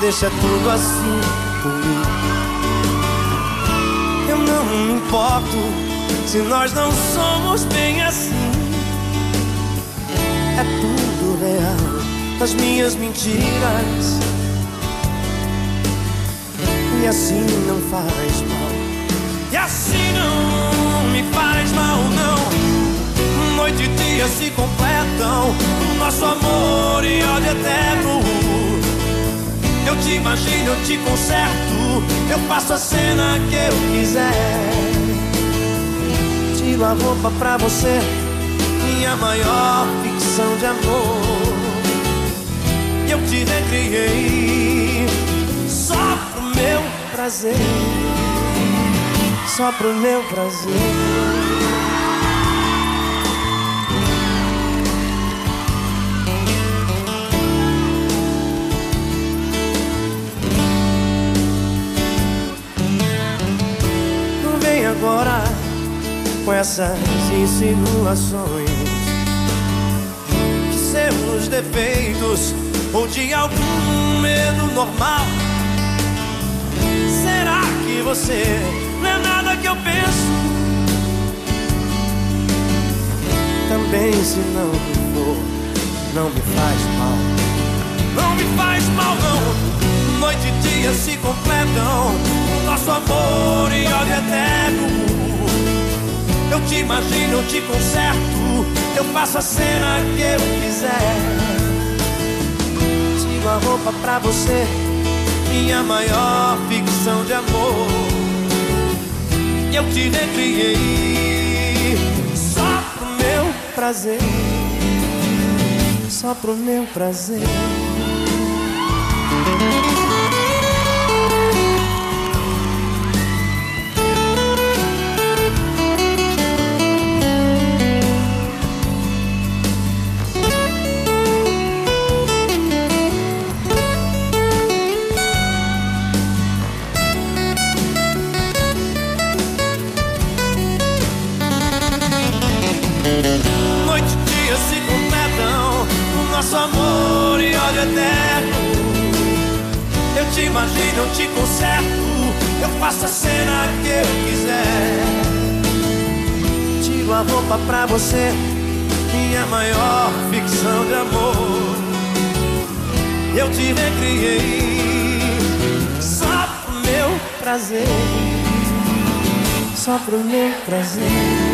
deixa tudo assim por mim. Eu não me importo se nós não somos bem assim. É tudo real, as minhas mentiras. E assim não faz mal. E assim não me faz mal, não. Noite e dia se completam. Nosso amor e ódio eterno. Imagino, eu te conserto. Eu faço a cena que eu quiser. Tiro a roupa pra você. Minha maior ficção de amor. Eu te recriei. Só pro meu prazer. Só pro meu prazer. Agora com essas insinuações que seus defeitos ou de algum medo normal. Será que você não é nada que eu penso? Também se não for, não me faz mal. Não me faz mal não. Noite e dia se completam. Nosso amor e Eu te imagino, eu te conserto. Eu faço a cena que eu quiser. Tiro a roupa pra você. Minha maior ficção de amor. Eu te recriei só pro meu prazer. Só pro meu prazer. Imagino, eu te conserto. Eu faço a cena que eu quiser. Tiro a roupa pra você Minha maior ficção de amor. Eu te recriei Só pro meu prazer. Só pro meu prazer